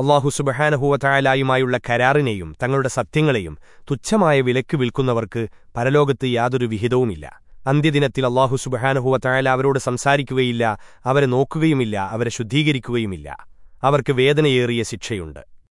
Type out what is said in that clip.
അള്ളാഹു സുബഹാനഹുവറ്റായാലായുമായുള്ള കരാറിനെയും തങ്ങളുടെ സത്യങ്ങളെയും തുച്ഛമായ വിലക്ക് വിൽക്കുന്നവർക്ക് പരലോകത്ത് യാതൊരു വിഹിതവുമില്ല. അന്ത്യദിനത്തിൽ അള്ളാഹു സുബഹാനഹുവറ്റായാല അവരോട് സംസാരിക്കുകയില്ല അവരെ നോക്കുകയുമില്ല അവരെ ശുദ്ധീകരിക്കുകയുമില്ല. അവർക്ക് വേദനയേറിയ ശിക്ഷയുണ്ട്.